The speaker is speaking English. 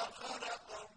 خَلَقَهُ